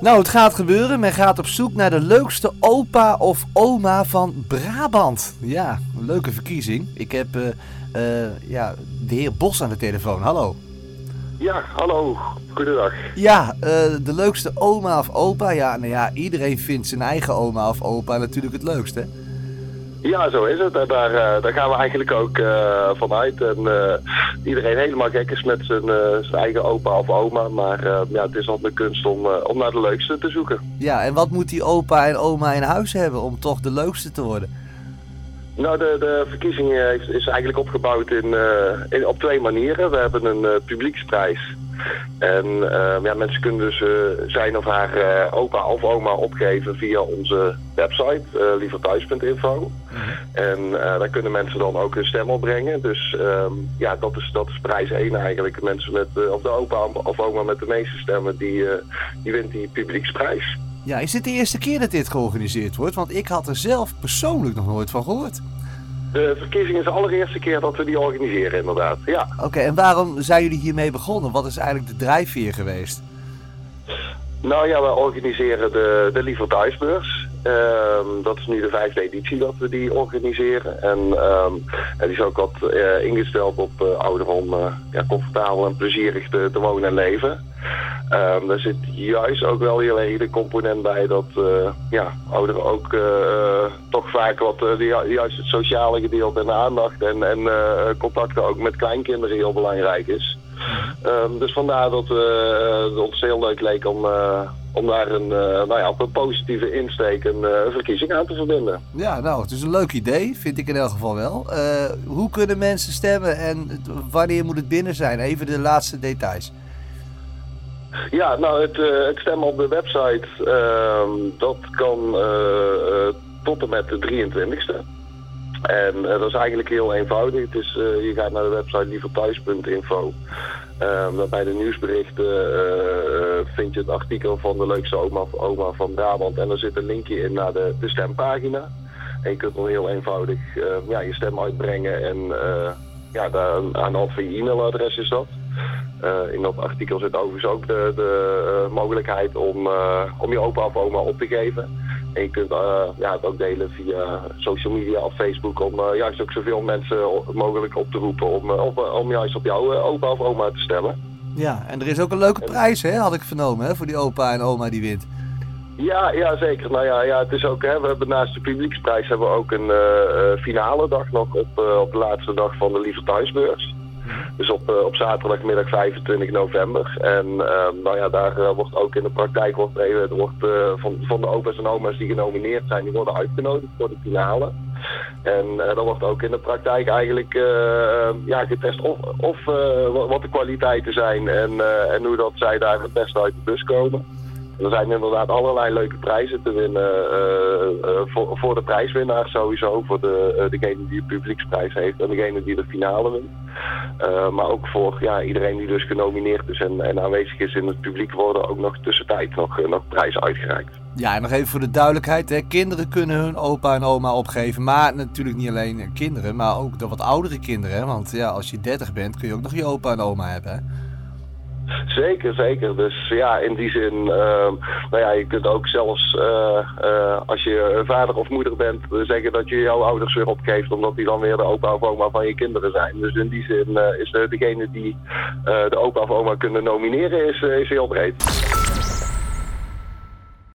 Nou, het gaat gebeuren. Men gaat op zoek naar de leukste opa of oma van Brabant. Ja, een leuke verkiezing. Ik heb eh, ja, de heer Bos aan de telefoon. Hallo. Ja, hallo. Goedendag. Ja, eh, de leukste oma of opa. Ja, nou ja, iedereen vindt zijn eigen oma of opa natuurlijk het leukste. Ja, zo is het. Daar, eh, daar gaan we eigenlijk ook eh, vanuit. En eh, iedereen helemaal gek is met zijn, zijn eigen opa of oma. Maar ja, het is altijd een kunst om naar de leukste te zoeken. Ja, en wat moet die opa en oma in huis hebben om toch de leukste te worden? Nou, de, de verkiezing is, is eigenlijk opgebouwd in, eh, in, op twee manieren. We hebben een eh, publieksprijs. En eh, ja, mensen kunnen dus eh, zijn of haar eh, opa of oma opgeven via onze website, lieverthuis.info. En eh, daar kunnen mensen dan ook hun stem opbrengen. Dus ehm, ja, dat is, dat is prijs 1 eigenlijk. Mensen met, eh, of de opa of oma met de meeste stemmen, die, eh, die wint die publieksprijs. Ja, is dit de eerste keer dat dit georganiseerd wordt? Want ik had er zelf persoonlijk nog nooit van gehoord. De verkiezing is de allereerste keer dat we die organiseren, inderdaad. Ja. Oké, en waarom zijn jullie hiermee begonnen? Wat is eigenlijk de drijfveer geweest? Nou ja, we organiseren de, de Liever Thuisbeurs. Ehm, dat is nu de vijfde editie dat we die organiseren. En ehm, het is ook wat eh, ingesteld op uh, ouderen om uh, ja, comfortabel en plezierig te, te wonen en leven. Daar zit juist ook wel heel erg de component bij dat ja, ouderen ook toch vaak wat juist het sociale gedeelte en aandacht en, en contacten ook met kleinkinderen heel belangrijk is. Um, dus vandaar dat het ons heel leuk leek om, om daar een, nou ja, op een positieve insteek een, verkiezing aan te verbinden. Ja, nou, het is een leuk idee, vind ik in elk geval wel. hoe kunnen mensen stemmen en wanneer moet het binnen zijn? Even de laatste details. Ja, nou, het, het stemmen op de website, ehm, dat kan tot en met de 23ste. En uh, dat is eigenlijk heel eenvoudig. Het is, je gaat naar de website lieverthuis.info. Uh, bij de nieuwsberichten vind je het artikel van de leukste oma, van Brabant. En er zit een linkje in naar de, stempagina. En je kunt dan heel eenvoudig ja, je stem uitbrengen. En ja, daar, aan van je e-mailadres is dat. In dat artikel zit overigens ook de, de mogelijkheid om, om je opa of oma op te geven. En je kunt ja, het ook delen via social media of Facebook om juist ook zoveel mensen mogelijk op te roepen om, op, om juist op jouw opa of oma te stemmen. Ja, en er is ook een leuke prijs, hè, had ik vernomen, hè, voor die opa en oma die wint. Ja, ja, zeker. Nou ja, ja het is ook, hè, we hebben naast de publieksprijs hebben we ook een finale dag nog op, op de laatste dag van de Lieve Thuisbeurs. Dus op, uh, op zaterdagmiddag 25 november. En uh, nou ja, daar uh, wordt ook in de praktijk wordt er wordt, van, van de opa's en oma's die genomineerd zijn, die worden uitgenodigd voor de finale. En dan wordt ook in de praktijk eigenlijk ja, getest of, of wat de kwaliteiten zijn en, en hoe dat zij daar het beste uit de bus komen. Er zijn inderdaad allerlei leuke prijzen te winnen uh, uh, voor, voor de prijswinnaar sowieso. Voor de, uh, degene die de publieksprijs heeft en degene die de finale wint. maar ook voor ja, iedereen die dus genomineerd is en, en, aanwezig is in het publiek worden ook nog tussentijd nog, nog prijzen uitgereikt. Ja, en nog even voor de duidelijkheid. Hè. Kinderen kunnen hun opa en oma opgeven. Maar natuurlijk niet alleen kinderen, maar ook de wat oudere kinderen. Hè. Want ja, als je 30 bent kun je ook nog je opa en oma hebben. Hè. Zeker, zeker. Dus ja, in die zin, uh, nou ja, je kunt ook zelfs uh, uh, als je vader of moeder bent, zeggen dat je jouw ouders weer opgeeft, omdat die dan weer de opa of oma van je kinderen zijn. Dus in die zin is degene die de opa of oma kunnen nomineren, is, is heel breed.